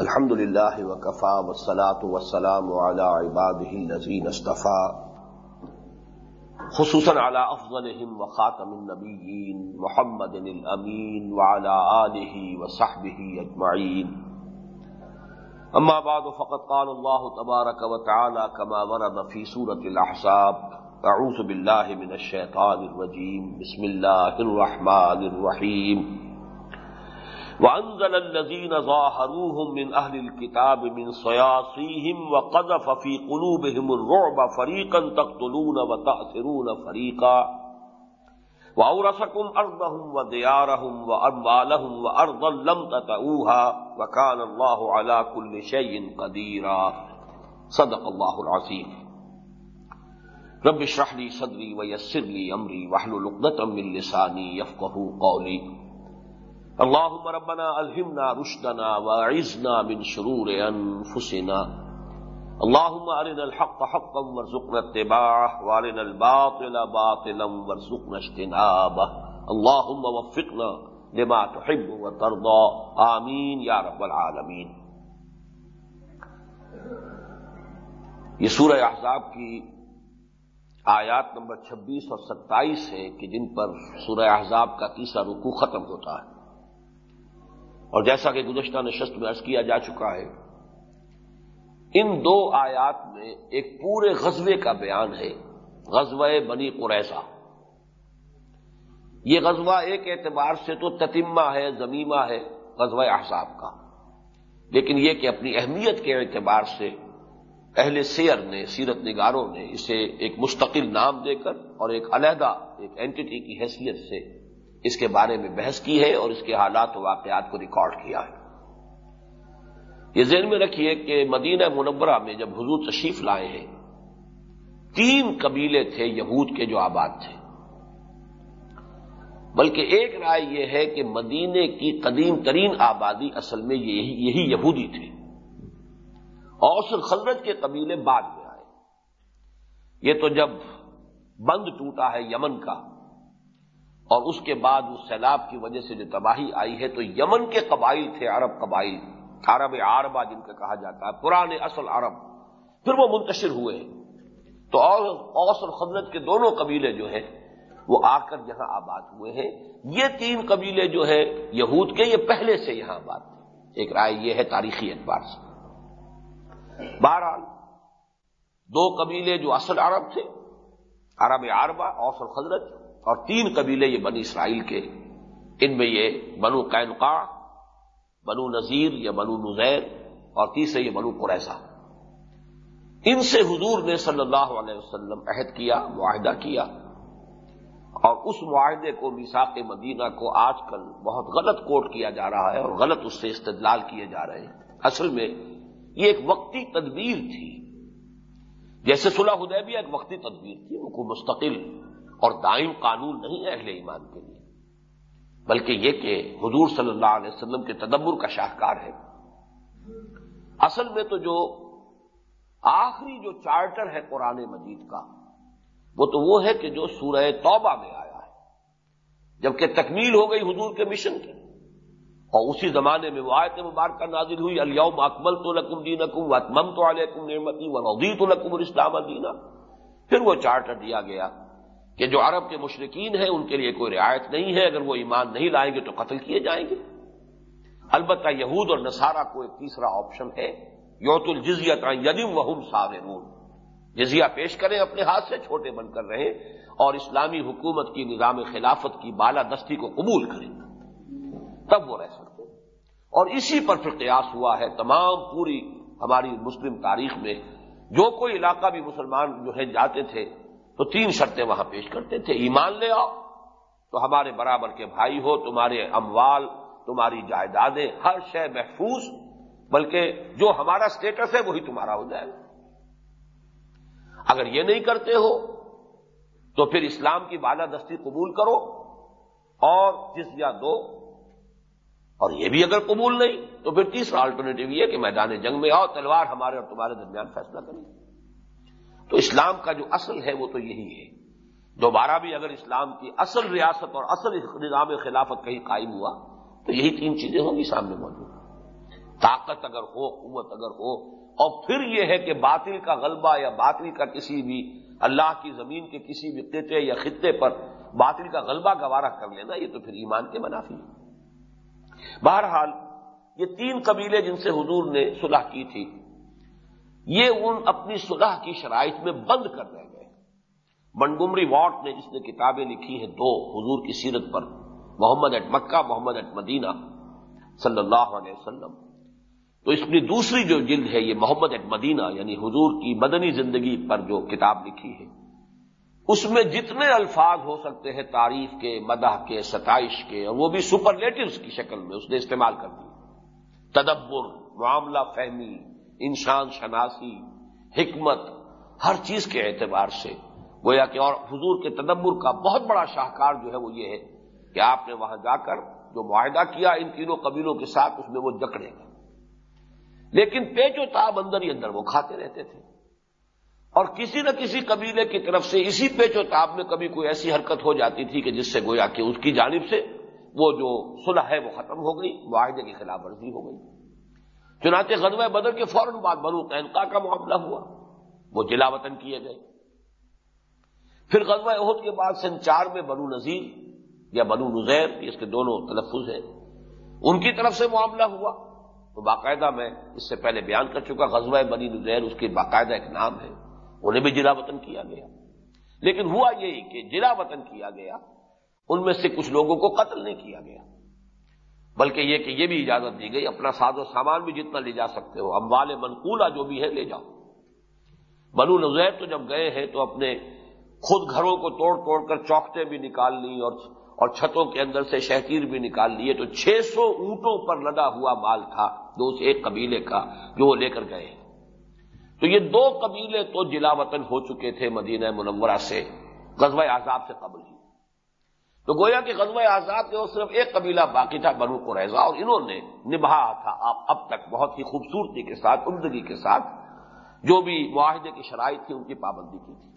الحمد لله وكفى والصلاة والسلام على عباده الذين اصطفى خصوصا على أفضلهم وخاتم النبيين محمد الأمين وعلى آله وصحبه أجمعين أما بعد، فقد قال الله تبارك وتعالى كما ورد في سورة الأحزاب أعوذ بالله من الشيطان الرجيم بسم الله الرحمن الرحيم وانزل الذين ظاهروهم من اهل الكتاب من صياصيهم وقذف في قلوبهم الرعب فريقا تقتلون وتأثرون فريقا واورثكم ارضهم وديارهم واموالهم وارضا لم تطئوها وكان الله على كل شيء قديرا صدق الله العظيم رب اشرح لي صدري ويسر لي امري واحلل عقدة من لساني يفقهوا قولي اللهم ربنا الهمنا رشدنا واعذنا من شرور انفسنا اللهم ارنا الحق حقا وارزقنا اتباعه وارنا الباطل باطلا وارزقنا اجتنابه. اللهم وفقنا لما تحب وترضى. آمین یا رب العالمین یہ سورہ احزاب کی آیات نمبر چھبیس اور ستائیس ہے کہ جن پر سورہ احزاب کا تیسرا رکوع ختم ہوتا ہے۔ اور جیسا کہ گزشتہ نشست میں عرض کیا جا چکا ہے، ان دو آیات میں ایک پورے غزوے کا بیان ہے، غزوہ بنی قریضہ یہ غزوہ ایک اعتبار سے تو تتمہ ہے، زمیمہ ہے، غزوہ احساب کا۔ لیکن یہ کہ اپنی اہمیت کے اعتبار سے اہل سیر نے، سیرت نگاروں نے اسے ایک مستقل نام دے کر اور ایک علیحدہ، ایک اینٹی کی حیثیت سے اس کے بارے میں بحث کی ہے اور اس کے حالات و واقعات کو ریکارڈ کیا ہے۔ یہ ذہن میں رکھیے کہ مدینہ منورہ میں جب حضور تشریف لائے ہیں، تین قبیلے تھے یہود کے جو آباد تھے۔ بلکہ ایک رائے یہ ہے کہ مدینے کی قدیم ترین آبادی اصل میں یہی یہی یہودی تھے اوسر خلرت کے قبیلے بعد میں آئے۔ یہ تو جب بند ٹوٹا ہے یمن کا اور اس کے بعد اس سیلاب کی وجہ سے جو تباہی آئی ہے تو یمن کے قبائل تھے، عرب قبائل، عرب عربہ جن کا کہا جاتا ہے پرانے اصل عرب۔ پھر وہ منتشر ہوئے۔ ہیں تو اوس اور خدرت کے دونوں قبیلے جو ہیں، وہ آ کر یہاں آباد ہوئے ہیں۔ یہ تین قبیلے جو ہے یہود کے، یہ پہلے سے یہاں آباد تھے۔ ایک رائے یہ ہے تاریخی اعتبار سے۔ بہرحال، دو قبیلے جو اصل عرب تھے، عرب عربہ، اوس اور خدرت اور تین قبیلے یہ بنی اسرائیل کے، ان میں یہ بنو قینقا بنو نذیر یا بنو نزیر اور تیسرے یہ بنو قریضہ ان سے حضور نے صلی اللہ علیہ وسلم عہد کیا، معاہدہ کیا، اور اس معاہدے کو میساق مدینہ کو آج کل بہت غلط کوٹ کیا جا رہا ہے اور غلط اس سے استدلال کیے جا رہے ہیں۔ اصل میں یہ ایک وقتی تدبیر تھی۔ جیسے صلح حدیبیہ ایک وقتی تدبیر تھی، وہ کو مستقل اور دائم قانون نہیں ہے اہل ایمان کے لیے، بلکہ یہ کہ حضور صلی اللہ علیہ وسلم کے تدبر کا شاہکار ہے۔ اصل میں تو جو آخری جو چارٹر ہے قرآن مجید کا، وہ تو وہ ہے کہ جو سورہ توبہ میں آیا ہے۔ جبکہ تکمیل ہو گئی حضور کے مشن کی، اور اسی زمانے میں وہ آیت مبارکہ نازل ہوئی، الیوم اکمل تو لکم دین اکم تو علیکم نعمتی و ودی تو لکم الاسلام دینا۔ پھر وہ چارٹر دیا گیا۔ کہ جو عرب کے مشرقین ہیں، ان کے لیے کوئی رعایت نہیں ہے، اگر وہ ایمان نہیں لائیں گے تو قتل کیے جائیں گے۔ البتہ یہود اور نصارہ کو ایک تیسرا آپشن ہے یوت الجزیت یدیم وہم صاغرون۔ جزیہ پیش کریں اپنے ہاتھ سے، چھوٹے بن کر رہے اور اسلامی حکومت کی نظام خلافت کی بالا دستی کو قبول کریں۔ تب وہ رہ سکتے اور اسی پر پھر قیاس ہوا ہے تمام پوری ہماری مسلم تاریخ میں۔ جو کوئی علاقہ بھی مسلمان جو ہے، جاتے تھے تو تین شرطیں وہاں پیش کرتے تھے، ایمان لے آؤ، تو ہمارے برابر کے بھائی ہو، تمہارے اموال، تمہاری جائیدادیں، ہر شے محفوظ، بلکہ جو ہمارا اسٹیٹس ہے وہی تمہارا ہو جائے گا۔ اگر یہ نہیں کرتے ہو، تو پھر اسلام کی بالا دستی قبول کرو، اور جزیہ دو، اور یہ بھی اگر قبول نہیں، تو پھر تیسرا آلٹرنیٹو یہ کہ میدان جنگ میں آؤ، تلوار ہمارے اور تمہارے درمیان فیصلہ کریں۔ تو اسلام کا جو اصل ہے وہ تو یہی ہے۔ دوبارہ بھی اگر اسلام کی اصل ریاست اور اصل نظام خلافت کہیں قائم ہوا، تو یہی تین چیزیں ہوں گی سامنے موجود۔ طاقت اگر ہو، قوت اگر ہو، اور پھر یہ ہے کہ باطل کا غلبہ یا باطل کا کسی بھی، اللہ کی زمین کے کسی بھی قطعے یا خطے پر باطل کا غلبہ گوارا کر لینا، یہ تو پھر ایمان کے منافی ہے۔ بہرحال، یہ تین قبیلے جن سے حضور نے صلح کی تھی یہ ان اپنی صلح کی شرائط میں بند کر رہ گئے منگمری واٹ نے جس نے کتابیں لکھی ہیں دو، حضور کی سیرت پر، محمد اٹ مکہ، محمد اٹ مدینہ، صلی اللہ علیہ وسلم۔ تو اس میں دوسری جو جلد ہے، یہ محمد اٹ مدینہ یعنی حضور کی مدنی زندگی پر جو کتاب لکھی ہے، اس میں جتنے الفاظ ہو سکتے ہیں، تعریف کے، مدح کے، ستائش کے، اور وہ بھی سپرلیٹوز کی شکل میں اس نے استعمال کر دی۔ تدبر، معاملہ فہمی انسان شناسی، حکمت، ہر چیز کے اعتبار سے۔ گویا کہ اور حضور کے تدبر کا بہت بڑا شاہکار جو ہے وہ یہ ہے کہ آپ نے وہاں جا کر جو معاہدہ کیا ان تینوں قبیلوں کے ساتھ، اس میں وہ جکڑے گئے۔ لیکن پیچ و تاب اندر ہی اندر وہ کھاتے رہتے تھے۔ اور کسی نہ کسی قبیلے کی طرف سے اسی پیچ و تاب میں کبھی کوئی ایسی حرکت ہو جاتی تھی کہ جس سے گویا کہ اس کی جانب سے وہ جو صلح ہے وہ ختم ہو گئی، معاہدے کی خلاف ورزی ہو گئی۔ چنانچہ غزوہ بدر کے فوراً بعد بنو قینقا کا معاملہ ہوا۔ وہ جلا وطن کیے گئے۔ پھر غزوہ عہد کے بعد سن چار میں بنو نذیر یا بنو نزیر اس کے دونوں تلفظ ہیں۔ ان کی طرف سے معاملہ ہوا۔ تو باقاعدہ میں اس سے پہلے بیان کر چکا، غزوہ بنی نزیر اس کی باقاعدہ ایک نام ہے۔ انہیں بھی جلا وطن کیا گیا۔ لیکن ہوا یہی کہ جلا وطن کیا گیا۔ ان میں سے کچھ لوگوں کو قتل نہیں کیا گیا۔ بلکہ یہ کہ یہ بھی اجازت دی گئی، اپنا ساز و سامان بھی جتنا لے جا سکتے ہو۔ اموال منقولہ جو بھی ہے لے جاؤ۔ بنو نظیر تو جب گئے ہیں تو اپنے خود گھروں کو توڑ توڑ کر چوکٹے بھی نکال لی اور اور چھتوں کے اندر سے شہکیر بھی نکال لیے۔ تو چھ سو اونٹوں پر لدا ہوا مال تھا، دو سے ایک قبیلے کا جو وہ لے کر گئے۔ تو یہ دو قبیلے تو جلا وطن ہو چکے تھے مدینہ منورہ سے، غزوہ آزاد سے قبل ہی۔ تو گویا کہ غزوہ آزاد کے وہ صرف ایک قبیلہ باقی تھا، بنو کو اور انہوں نے نبھا تھا اب تک بہت ہی خوبصورتی کے ساتھ، عمدگی کے ساتھ، جو بھی معاہدے کی شرائط تھی، ان کی پابندی کی تھی۔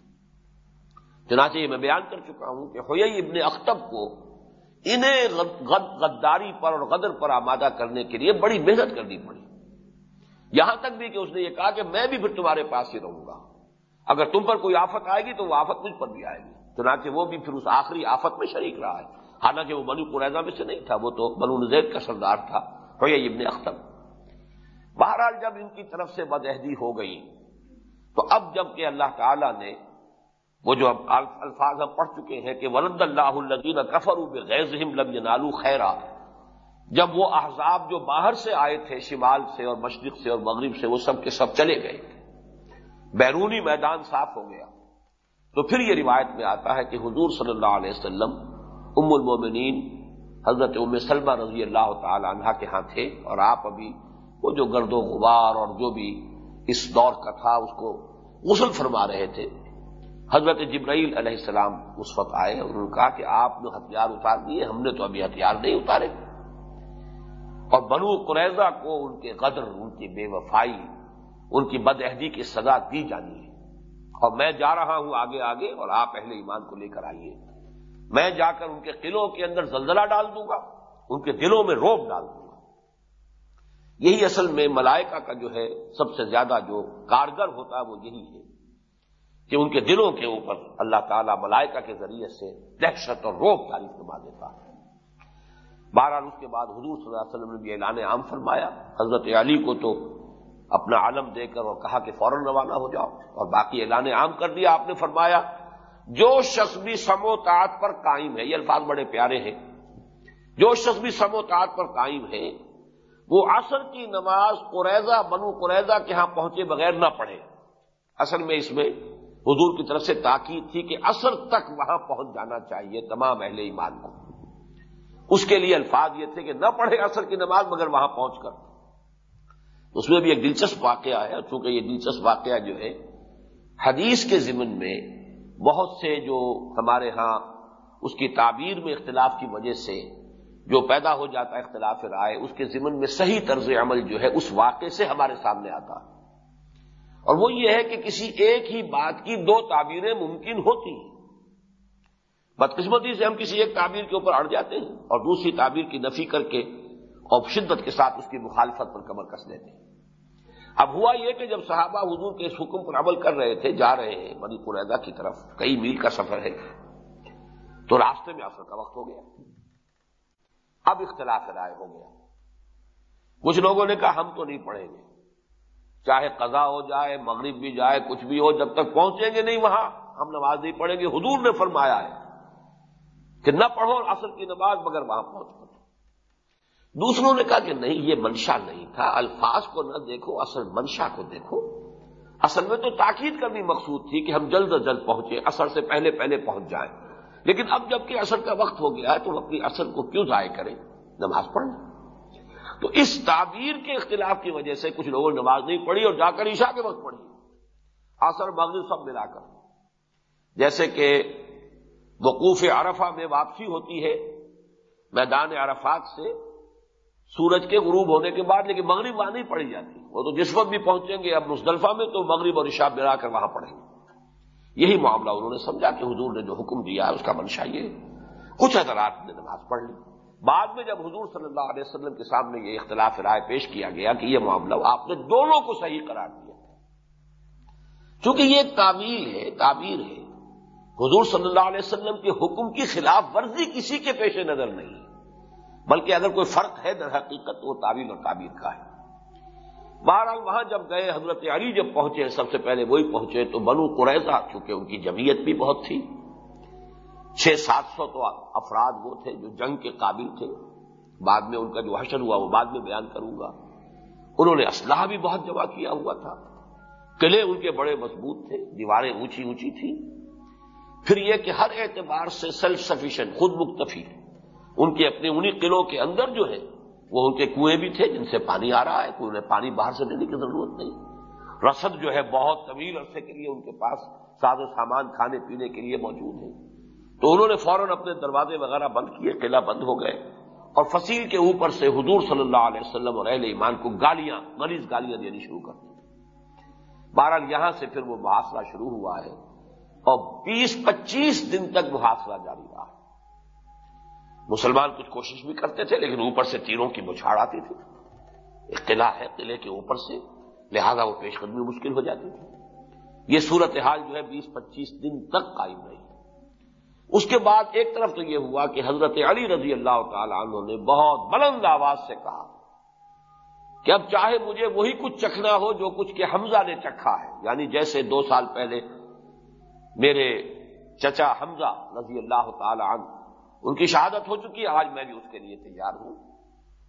چنانچہ یہ میں بیان کر چکا ہوں کہ ہوئی ابن اختب کو انہیں غداری پر اور غدر پر آمادہ کرنے کے لیے بڑی محنت کرنی پڑی۔ یہاں تک بھی کہ اس نے یہ کہا کہ میں بھی پھر تمہارے پاس ہی رہوں گا۔ اگر تم پر کوئی آفت آئے گی تو وہ آفت مجھ پر بھی آئے گی۔ چنانچہ وہ بھی پھر اس آخری آفت میں شریک رہا ہے۔ حالانکہ وہ بنو قریضہ میں سے نہیں تھا، وہ تو بنو نزید کا سردار تھا ہوئی ابن اختب بہرحال جب ان کی طرف سے بدہدی ہو گئی، تو اب جبکہ اللہ تعالی نے وہ جو الفاظ ہم پڑھ چکے ہیں کہ ولد اللہ الدین کفر غیر لم ینالو خیرا جب وہ احزاب جو باہر سے آئے تھے، شمال سے اور مشرق سے اور مغرب سے، وہ سب کے سب چلے گئے۔ بیرونی میدان صاف ہو گیا۔ تو پھر یہ روایت میں آتا ہے کہ حضور صلی اللہ علیہ وسلم، ام المومنین حضرت ام سلمہ رضی اللہ تعالی عنہ کے ہاں تھے، اور آپ ابھی وہ جو گرد و غبار اور جو بھی اس دور کا تھا، اس کو غسل فرما رہے تھے۔ حضرت جبرائیل علیہ السلام اس وقت آئے اور انہوں نے کہا کہ آپ نے ہتھیار اتار دیے، ہم نے تو ابھی ہتھیار نہیں اتارے۔ اور بنو قریضہ کو ان کے قدر ان کی بے وفائی، ان کی بد عہدی کی سزا دی جانی ہے۔ اور میں جا رہا ہوں آگے آگے اور آپ اہل ایمان کو لے کر آئیے۔ میں جا کر ان کے قلعوں کے اندر زلزلہ ڈال دوں گا، ان کے دلوں میں روب ڈال دوں گا۔ یہی اصل میں ملائکہ کا جو ہے سب سے زیادہ جو کارگر ہوتا ہے وہ یہی ہے کہ ان کے دلوں کے اوپر اللہ تعالی ملائکہ کے ذریعے سے دہشت اور روک جاری فرما دیتا ہے۔ بہرحال اس کے بعد حضور صلی اللہ علیہ وسلم نے بھی اعلان عام فرمایا۔ حضرت علی کو تو اپنا علم دے کر اور کہا کہ فوراً روانہ ہو جاؤ اور باقی اعلان عام کر دیا آپ نے فرمایا، جو شخص بھی سموتات پر قائم ہے، یہ الفاظ بڑے پیارے ہیں، جو شخص بھی سموتات پر قائم ہے، وہ عصر کی نماز قریضہ، بنو قریضہ کے ہاں پہنچے بغیر نہ پڑھے۔ اصل میں اس میں حضور کی طرف سے تاکید تھی کہ اثر تک وہاں پہنچ جانا چاہیے تمام اہل ایمان کو۔ اس کے لیے الفاظ یہ تھے کہ نہ پڑھے اثر کی نماز مگر وہاں پہنچ کر۔ اس میں بھی ایک دلچسپ واقعہ ہے چونکہ یہ دلچسپ واقعہ جو ہے، حدیث کے ضمن میں بہت سے جو ہمارے ہاں اس کی تعبیر میں اختلاف کی وجہ سے جو پیدا ہو جاتا ہے، اختلاف رائے، اس کے ضمن میں صحیح طرز عمل جو ہے، اس واقعے سے ہمارے سامنے آتا۔ ہے اور وہ یہ ہے کہ کسی ایک ہی بات کی دو تعبیریں ممکن ہوتی۔ ہیں بدقسمتی سے ہم کسی ایک تعبیر کے اوپر اڑ جاتے ہیں اور دوسری تعبیر کی نفی کر کے اور شدت کے ساتھ اس کی مخالفت پر کمر کس لیتے اب ہوا یہ کہ جب صحابہ حضور کے اس حکم پر عمل کر رہے تھے، جا رہے ہیں بنی قریدا کی طرف، کئی میل کا سفر ہے، تو راستے میں اثر کا وقت ہو گیا۔ اب اختلاف رائے ہو گیا۔ کچھ لوگوں نے کہا، ہم تو نہیں پڑھیں گے۔ چاہے قضا ہو جائے، مغرب بھی جائے، کچھ بھی ہو، جب تک پہنچیں گے نہیں وہاں، ہم نماز نہیں پڑھیں گے۔ حضور نے فرمایا ہے کہ نہ پڑھو اصل کی نماز مگر وہاں پہنچ پڑھو دوسروں نے کہا کہ نہیں، یہ منشا نہیں تھا۔ الفاظ کو نہ دیکھو، اصل منشا کو دیکھو۔ اصل میں تو تاکید کرنی مقصود تھی کہ ہم جلد از جلد پہنچے اثر سے پہلے پہلے پہنچ جائیں۔ لیکن اب جبکہ اثر کا وقت ہو گیا ہے، تو اپنی اثر کو کیوں ضائع کریں؟ نماز پڑھیں۔ تو اس تعبیر کے اختلاف کی وجہ سے کچھ لوگوں نے نماز نہیں پڑھی اور جا کر عشاء کے وقت پڑھی۔ اثر مغرب سب ملا کر۔ جیسے کہ وقوف عرفہ میں واپسی ہوتی ہے، میدان عرفات سے سورج کے غروب ہونے کے بعد، لیکن مغرب وہاں نہیں پڑھی جاتی۔ وہ تو جس وقت بھی پہنچیں گے، اب مصطلفہ میں، تو مغرب اور عشاء ملا کر وہاں پڑھیں گے۔ یہی معاملہ انہوں نے سمجھا کہ حضور نے جو حکم دیا ہے اس کا منشا یہ کچھ حضرات نے نماز پڑھ لی۔ بعد میں جب حضور صلی اللہ علیہ وسلم کے سامنے یہ اختلاف رائے پیش کیا گیا کہ یہ معاملہ آپ نے دونوں کو صحیح قرار دیا۔ چونکہ یہ تعمیل ہے، تعبیر ہے۔ حضور صلی اللہ علیہ وسلم کے حکم کی خلاف ورزی کسی کے پیش نظر نہیں ہے۔ بلکہ اگر کوئی فرق ہے در حقیقت تو وہ تعویل اور تعبیر کا ہے۔ بہرحال وہاں جب گئے، حضرت علی جب پہنچے، سب سے پہلے وہی پہنچے تو بنو قریضہ چونکہ ان کی جمعیت بھی بہت تھی، چھ سات سو تو افراد وہ تھے جو جنگ کے قابل تھے۔ بعد میں ان کا جو حشر ہوا وہ بعد میں بیان کروں گا۔ انہوں نے اسلحہ بھی بہت جمع کیا ہوا تھا۔ قلعے ان کے بڑے مضبوط تھے، دیواریں اونچی اونچی تھیں۔ پھر یہ کہ ہر اعتبار سے سیلف سفیشینٹ خود مکتفی۔ ان کے اپنے انہی قلعوں کے اندر جو ہے وہ ان کے کنویں بھی تھے جن سے پانی آ رہا ہے، کوئی انہیں پانی باہر سے دینے کی ضرورت نہیں۔ رسد جو ہے بہت طویل عرصے کے لیے ان کے پاس ساز و سامان، کھانے پینے کے لیے موجود ہے تو انہوں نے فوراً اپنے دروازے وغیرہ بند کیے، قلعہ بند ہو گئے۔ اور فصیل کے اوپر سے حضور صلی اللہ علیہ وسلم اور اہل ایمان کو گالیاں، مریض گالیاں دینی شروع کر دی۔ بہرحال یہاں سے پھر وہ محاصرہ شروع ہوا ہے۔ اور بیس پچیس دن تک محاصرہ جاری رہا ہے۔ مسلمان کچھ کوشش بھی کرتے تھے، لیکن اوپر سے تیروں کی بچھاڑ آتی تھی۔ ایک قلعہ ہے قلعے کے اوپر سے، لہذا وہ پیش قدمی مشکل ہو جاتی تھی۔ یہ صورتحال جو ہے بیس پچیس دن تک قائم رہی۔ اس کے بعد ایک طرف تو یہ ہوا کہ حضرت علی رضی اللہ تعالی عنہ نے بہت بلند آواز سے کہا کہ اب چاہے مجھے وہی کچھ چکھنا ہو جو کچھ کہ حمزہ نے چکھا ہے۔ یعنی جیسے دو سال پہلے میرے چچا حمزہ رضی اللہ تعالی عنہ ان کی شہادت ہو چکی ہے، آج میں بھی اس کے لیے تیار ہوں۔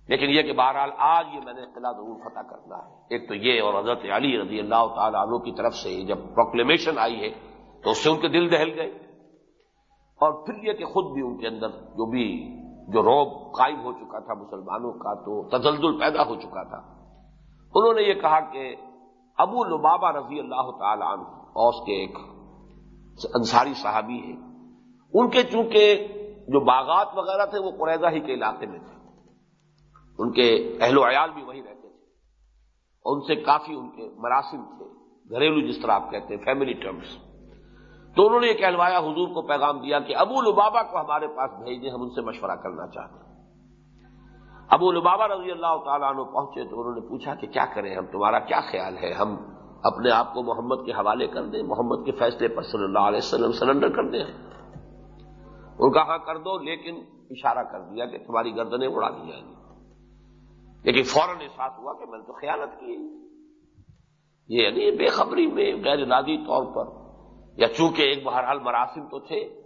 لیکن یہ کہ بہرحال آج یہ میں نے قلعہ ضرور فتح کرنا ہے۔ ایک تو یہ اور حضرت علی رضی اللہ تعالی عنہ کی طرف سے جب پروکلیمیشن آئی ہے، تو اس سے ان کے دل دہل گئے۔ اور پھر یہ کہ خود بھی ان کے اندر جو بھی جو روب قائم ہو چکا تھا مسلمانوں کا، تو تزلزل پیدا ہو چکا تھا۔ انہوں نے یہ کہا کہ ابو لبابا رضی اللہ تعالی عنہ اوس کے ایک انصاری صحابی ہے ان کے چونکہ جو باغات وغیرہ تھے وہ قریضہ ہی کے علاقے میں تھے۔ ان کے اہل و عیال بھی وہی رہتے تھے۔ اور ان سے کافی ان کے مراسم تھے۔ گھریلو جس طرح آپ کہتے ہیں فیملی ٹرمس تو انہوں نے یہ کہلوایا، حضور کو پیغام دیا کہ ابو لبابا کو ہمارے پاس بھیج دیں ہم ان سے مشورہ کرنا چاہتے ہیں۔ ابو لبابا رضی اللہ تعالیٰ عنہ پہنچے تو انہوں نے پوچھا کہ کیا کریں ہم؟ تمہارا کیا خیال ہے؟ ہم اپنے آپ کو محمد کے حوالے کر دیں، محمد کے فیصلے پر صلی اللہ علیہ وسلم سرنڈر کر دیں۔ ان کا ہاں کر دو، لیکن اشارہ کر دیا کہ تمہاری گردنیں اڑا دی جائیں گی۔ لیکن فوراً احساس ہوا کہ میں نے تو خیالت کی۔ یہ یعنی بے خبری میں غیر ارادی طور پر، یا چونکہ ایک بہرحال مراسم تو تھے۔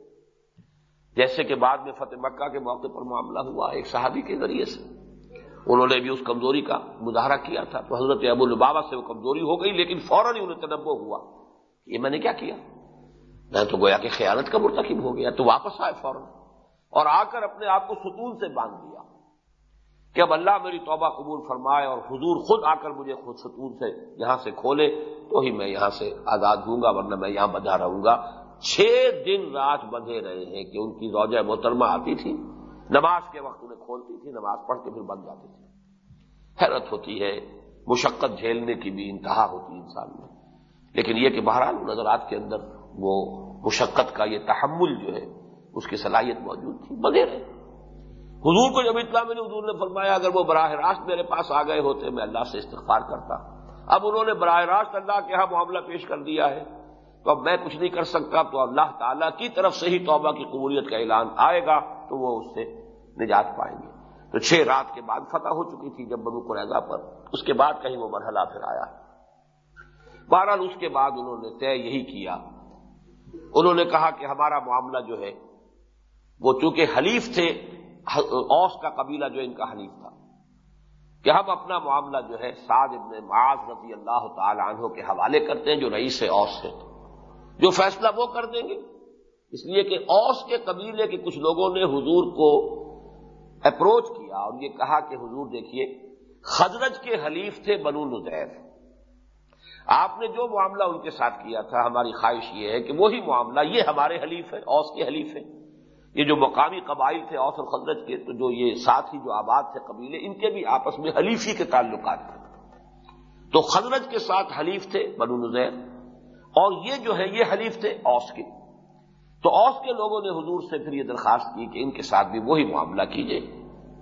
جیسے کہ بعد میں فتح مکہ کے موقع پر معاملہ ہوا ایک صحابی کے ذریعے سے۔ انہوں نے بھی اس کمزوری کا مظاہرہ کیا تھا۔ تو حضرت ابو البابا سے وہ کمزوری ہو گئی، لیکن فوراً ہی انہیں تنبو ہوا یہ میں نے کیا کیا؟ میں تو گویا کہ خیالت کا مرتکب ہو گیا تو واپس آئے فوراً اور آ کر اپنے آپ کو ستون سے باندھ دیا کہ اب اللہ میری توبہ قبول فرمائے اور حضور خود آ کر مجھے خود ستون سے یہاں سے کھولے تو ہی میں یہاں سے آزاد ہوں گا ورنہ میں یہاں بندھا رہوں گا۔ چھ دن رات بندھے رہے ہیں کہ ان کی روجہ محترمہ آتی تھی۔ نماز کے وقت انہیں کھولتی تھی، نماز پڑھ کے پھر بند جاتی تھی۔ حیرت ہوتی ہے، مشقت جھیلنے کی بھی انتہا ہوتی ہے انسان میں۔ لیکن یہ کہ بہرحال نظرات کے اندر وہ مشقت کا یہ تحمل جو ہے، اس کی صلاحیت موجود تھی بندے رہے حضور کو جب اطلاع میں حضور نے فرمایا، اگر وہ براہ راست میرے پاس آ گئے ہوتے، میں اللہ سے استغفار کرتا۔ اب انہوں نے براہ راست اللہ کے یہاں معاملہ پیش کر دیا ہے۔ تو اب میں کچھ نہیں کر سکتا، تو اللہ تعالیٰ کی طرف سے ہی توبہ کی قبولیت کا اعلان آئے گا، تو وہ اس سے نجات پائیں گے۔ تو چھ رات کے بعد فتح ہو چکی تھی، جب بنو قریضہ پر۔ اس کے بعد کہیں وہ مرحلہ پھر آیا۔ بہرحال اس کے بعد انہوں نے طے یہی کیا انہوں نے کہا کہ ہمارا معاملہ جو ہے، وہ چونکہ حلیف تھے، اوس کا قبیلہ جو ان کا حلیف تھا۔ کہ ہم اپنا معاملہ جو ہے، سعد ابن معاذ رضی اللہ تعالی عنہ کے حوالے کرتے ہیں، جو رئیس اوس ہے۔ جو فیصلہ وہ کر دیں گے۔ اس لیے کہ اوس کے قبیلے کے کچھ لوگوں نے حضور کو اپروچ کیا اور یہ کہا کہ حضور دیکھیے خزرج کے حلیف تھے بنو نزیر آپ نے جو معاملہ ان کے ساتھ کیا تھا، ہماری خواہش یہ ہے کہ وہی معاملہ، یہ ہمارے حلیف ہے اوس کے حلیف ہے یہ جو مقامی قبائل تھے، اوس اور خزرج کے، تو جو یہ ساتھ ہی جو آباد تھے قبیلے، ان کے بھی آپس میں حلیفی کے تعلقات تھے۔ تو خزرج کے ساتھ حلیف تھے بنو نزیر اور یہ جو ہے یہ حلیف تھے اوس کے۔ تو اوس کے لوگوں نے حضور سے پھر یہ درخواست کی کہ ان کے ساتھ بھی وہی معاملہ کیجیے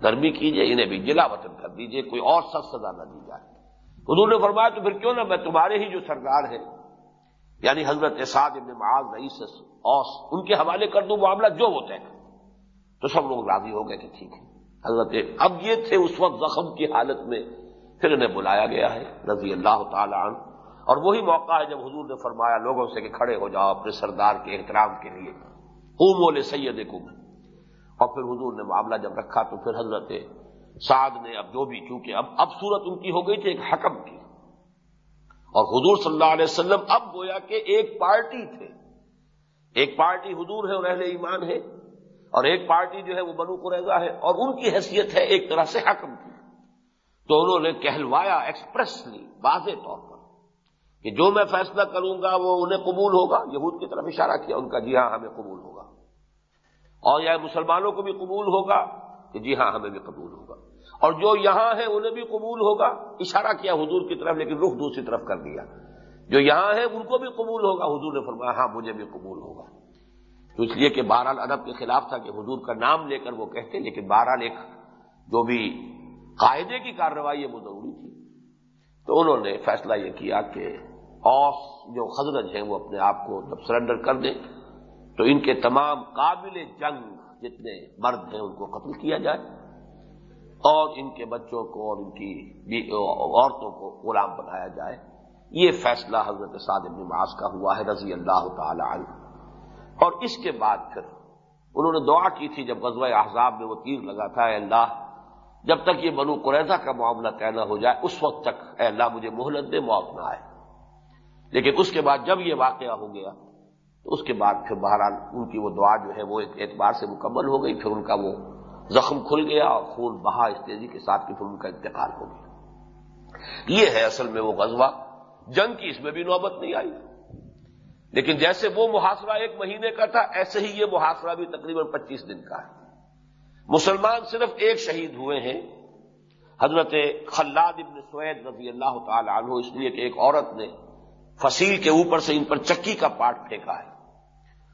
نرمی کیجیے انہیں بھی جلا وطن کر دیجیے کوئی اور سخت سزا نہ دی جائے۔ حضور نے فرمایا تو پھر کیوں نہ میں تمہارے ہی جو سردار ہیں یعنی حضرت اساد ابن معاذ، رئیس اوس، ان کے حوالے کر دوں معاملہ جو وہ طے تو سب لوگ راضی ہو گئے کہ ٹھیک ہے۔ حضرت، اب یہ تھے اس وقت زخم کی حالت میں، پھر انہیں بلایا گیا ہے، رضی اللہ تعالی عنہ۔ اور وہی موقع ہے جب حضور نے فرمایا لوگوں سے کہ کھڑے ہو جاؤ اپنے سردار کے احترام کے لیے۔ قوم سید کم اور پھر حضور نے معاملہ جب رکھا تو پھر حضرت سعد نے اب جو بھی چونکہ اب اب صورت ان کی ہو گئی تھی ایک حکم کی۔ اور حضور صلی اللہ علیہ وسلم اب گویا کہ ایک پارٹی تھے۔ ایک پارٹی حضور ہے اور اہل ایمان ہے۔ اور ایک پارٹی جو ہے وہ بنو قریضہ ہے۔ اور ان کی حیثیت ہے ایک طرح سے حکم کی۔ تو انہوں نے کہلوایا ایکسپریسلی واضح طور پر کہ جو میں فیصلہ کروں گا وہ انہیں قبول ہوگا۔ یہود کی طرف اشارہ کیا، ان کا جی ہاں ہمیں قبول ہوگا۔ اور یا مسلمانوں کو بھی قبول ہوگا۔ کہ جی ہاں ہمیں بھی قبول ہوگا۔ اور جو یہاں ہے انہیں بھی قبول ہوگا۔ اشارہ کیا حضور کی طرف، لیکن رخ دوسری طرف کر دیا۔ جو یہاں ہے ان کو بھی قبول ہوگا۔ حضور نے فرمایا ہاں مجھے بھی قبول ہوگا۔ تو اس لیے کہ بہرحال ادب کے خلاف تھا کہ حضور کا نام لے کر وہ کہتے، لیکن بہرحال ایک جو بھی قاعدے کی کارروائی ہے، وہ ضروری تھی۔ تو انہوں نے فیصلہ یہ کیا کہ اوس جو خزرج ہیں، وہ اپنے آپ کو جب سرنڈر کر دیں، تو ان کے تمام قابل جنگ جتنے مرد ہیں ان کو قتل کیا جائے اور ان کے بچوں کو اور ان کی عورتوں کو غلام بنایا جائے۔ یہ فیصلہ حضرت سعد بن معاذ کا ہوا ہے رضی اللہ تعالی عنہ۔ اور اس کے بعد پھر انہوں نے دعا کی تھی جب غزوہ احزاب میں وہ تیر لگا تھا، اے اللہ، جب تک یہ بنو قریضہ کا معاملہ طے نہ ہو جائے، اس وقت تک اے اللہ مجھے مہلت دے، موت نہ آئے۔ لیکن اس کے بعد جب یہ واقعہ ہو گیا تو اس کے بعد پھر بہرحال ان کی وہ دعا جو ہے وہ ایک اعتبار سے مکمل ہو گئی، پھر ان کا وہ زخم کھل گیا اور خون بہا اس تیزی کے ساتھ کہ پھر ان کا انتقال ہو گیا۔ یہ ہے اصل میں وہ غزوہ۔ جنگ کی اس میں بھی نوبت نہیں آئی۔ لیکن جیسے وہ محاصرہ ایک مہینے کا تھا، ایسے ہی یہ محاصرہ بھی تقریباً پچیس دن کا ہے۔ مسلمان صرف ایک شہید ہوئے ہیں۔ حضرت خلاد ابن سوید رضی اللہ تعالی عنہ اس لیے کہ ایک عورت نے فصیل کے اوپر سے ان پر چکی کا پارٹ پھینکا ہے۔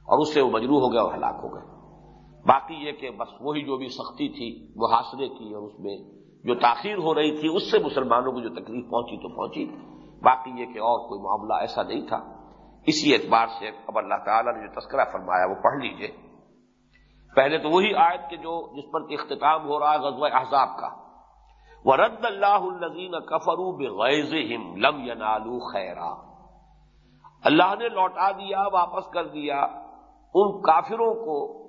اور اس سے وہ مجروح ہو گیا اور ہلاک ہو گئے باقی یہ کہ بس وہی جو بھی سختی تھی، وہ حاصلے کی اور اس میں جو تاخیر ہو رہی تھی، اس سے مسلمانوں کو جو تکلیف پہنچی تو پہنچی۔ باقی یہ کہ اور کوئی معاملہ ایسا نہیں تھا۔ اسی اعتبار سے اب اللہ تعالیٰ نے جو تذکرہ فرمایا وہ پڑھ لیجیے۔ پہلے تو وہی آیت کے جو جس پر اختتام ہو رہا ہے غزوہ احزاب کا۔ وہ رد اللہ الزین کفرو بغیز لم ینالو خیرا اللہ نے لوٹا دیا، واپس کر دیا۔ ان کافروں کو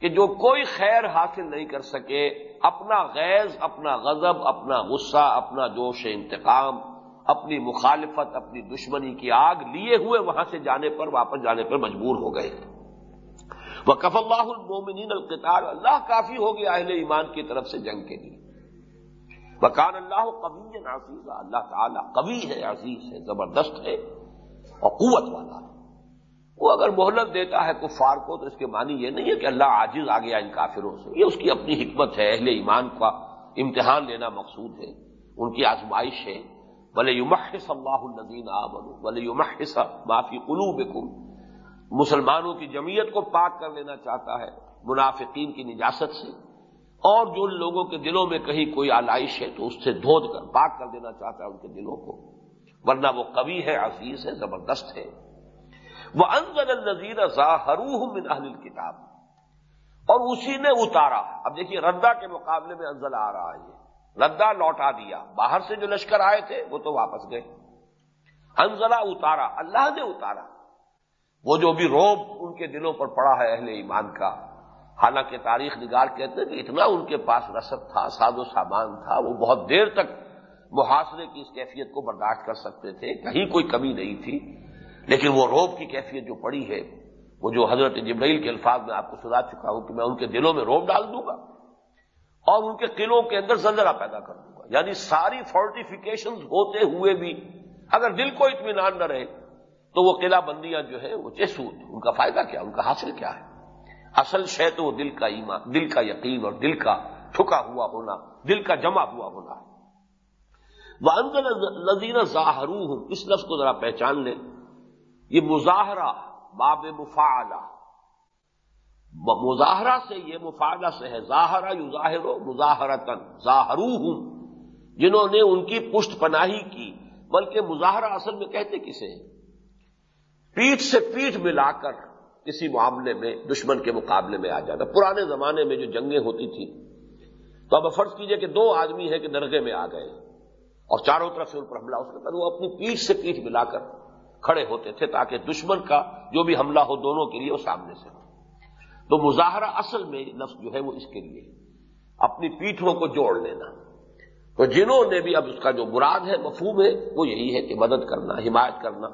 کہ جو کوئی خیر حاصل نہیں کر سکے، اپنا غیظ، اپنا غضب، اپنا غصہ، اپنا جوش انتقام، اپنی مخالفت، اپنی دشمنی کی آگ لیے ہوئے وہاں سے جانے پر، واپس جانے پر مجبور ہو گئے۔ وہ کف اللہ المومنین القطار اللہ کافی ہو گیا اہل ایمان کی طرف سے جنگ کے لیے۔ وکان اللہ کبھی عزیز اللہ تعالیٰ کبھی ہے، عزیز ہے، زبردست ہے اور قوت والا ہے۔ وہ اگر مہلت دیتا ہے کفار کو تو اس کے معنی یہ نہیں ہے کہ اللہ عاجز آ گیا ان کافروں سے۔ یہ اس کی اپنی حکمت ہے، اہل ایمان کا امتحان لینا مقصود ہے۔ ان کی آزمائش ہے۔ بلے یمحص اللہ الدین آمن بلے یمحص معافی قلوب مسلمانوں کی جمعیت کو پاک کر لینا چاہتا ہے، منافقین کی نجاست سے۔ اور جو ان لوگوں کے دلوں میں کہیں کوئی آلائش ہے تو اس سے دھود کر، پاک کر دینا چاہتا ہے ان کے دلوں کو۔ ورنہ وہ کبھی ہے، عزیز ہے، زبردست ہے۔ وہ انزل النظیر من اہل کتاب اور اسی نے اتارا۔ اب دیکھیے ردا کے مقابلے میں انزل آ رہا ہے۔ ردا لوٹا دیا۔ باہر سے جو لشکر آئے تھے، وہ تو واپس گئے۔ انزلہ اتارا۔ اللہ نے اتارا۔ وہ جو بھی روب ان کے دلوں پر پڑا ہے اہل ایمان کا، حالانکہ تاریخ نگار کہتے ہیں کہ اتنا ان کے پاس رسد تھا، ساز و سامان تھا، وہ بہت دیر تک محاصرے کی اس کیفیت کو برداشت کر سکتے تھے۔ کہیں کوئی کمی نہیں تھی۔ لیکن وہ روب کی کیفیت جو پڑی ہے، وہ جو حضرت جبرائیل کے الفاظ میں آپ کو سنا چکا ہوں کہ میں ان کے دلوں میں روب ڈال دوں گا اور ان کے قلعوں کے اندر زلزلہ پیدا کر دوں گا۔ یعنی ساری فورٹیفیکیشن ہوتے ہوئے بھی اگر دل کو اطمینان نہ رہے تو وہ قلعہ بندیاں جو ہے وہ چیسود ان کا فائدہ کیا؟ ان کا حاصل کیا ہے؟ اصل شے تو وہ دل کا ایمان، دل کا یقین اور دل کا ٹھکا ہوا ہونا، دل کا جمع ہوا ہونا۔ ہے وہ اندر نذیر ظاہر اس لفظ کو ذرا پہچان لیں۔ یہ مظاہرہ، باب مفاعلہ۔ مظاہرہ سے یہ مفاعلہ سے ہے، ظاہرہ یو ظاہر مظاہرتن ظاہرو ہوں جنہوں نے ان کی پشت پناہی کی، بلکہ مظاہرہ اصل میں کہتے کسے ہیں؟ پیٹھ سے پیٹھ ملا کر کسی معاملے میں، دشمن کے مقابلے میں آ جانا۔ پرانے زمانے میں جو جنگیں ہوتی تھیں، تو اب فرض کیجیے کہ دو آدمی ہیں کہ درگے میں آ گئے اور چاروں طرف سے ان پر حملہ، اس کے وہ اپنی پیٹھ سے پیٹھ ملا کر کھڑے ہوتے تھے تاکہ دشمن کا جو بھی حملہ ہو دونوں کے لیے وہ سامنے سے ہو۔ تو مظاہرہ اصل میں لفظ جو ہے وہ اس کے لیے۔ اپنی پیٹھوں کو جوڑ لینا۔ تو جنہوں نے بھی اب اس کا جو مراد ہے، مفہوم ہے، وہ یہی ہے کہ مدد کرنا، حمایت کرنا۔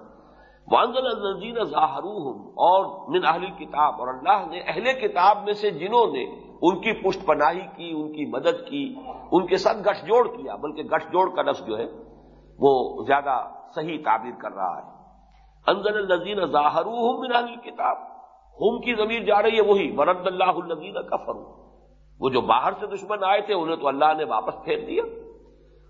وانزل الزین ظاہر اور من اہل کتاب اور اللہ نے اہل کتاب میں سے جنہوں نے ان کی پشت پناہی کی، ان کی مدد کی، ان کے ساتھ گٹھ جوڑ کیا، بلکہ گٹھ جوڑ کا لفظ جو ہے وہ زیادہ صحیح تعبیر کر رہا ہے۔ انزل الزین ظاہر من اہل کتاب ہم کی ضمیر جا رہی ہے وہی، ورد اللہ الزین کا وہ جو باہر سے دشمن آئے تھے، انہیں تو اللہ نے واپس پھیر دیا۔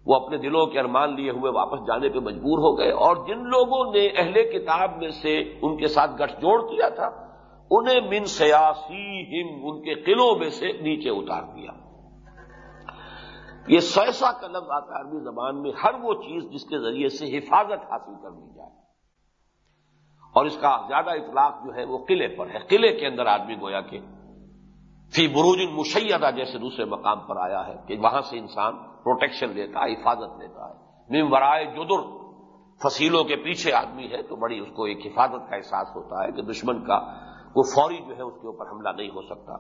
وہ اپنے دلوں کے ارمان لیے ہوئے واپس جانے پہ مجبور ہو گئے۔ اور جن لوگوں نے اہل کتاب میں سے ان کے ساتھ گٹھ جوڑ کیا تھا، انہیں من سیاسی ہم ان کے قلعوں میں سے نیچے اتار دیا۔ یہ سیسا کا لفظ آتا عربی زبان میں، ہر وہ چیز جس کے ذریعے سے حفاظت حاصل کر لی جائے۔ اور اس کا زیادہ اطلاق جو ہے وہ قلعے پر ہے۔ قلعے کے اندر آدمی گویا کہ فی بروج مشیدہ جیسے دوسرے مقام پر آیا ہے کہ وہاں سے انسان پروٹیکشن لیتا ہے، حفاظت لیتا ہے۔ نیم ورائے جدر فصیلوں کے پیچھے آدمی ہے تو بڑی اس کو ایک حفاظت کا احساس ہوتا ہے کہ دشمن کا وہ فوری جو ہے اس کے اوپر حملہ نہیں ہو سکتا۔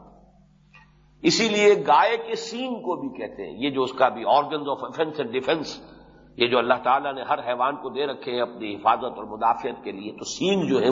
اسی لیے گائے کے سین کو بھی کہتے ہیں۔ یہ جو اس کا بھی organs of offence and defence یہ جو اللہ تعالیٰ نے ہر حیوان کو دے رکھے ہیں اپنی حفاظت اور مدافعت کے لیے، تو سین جو ہے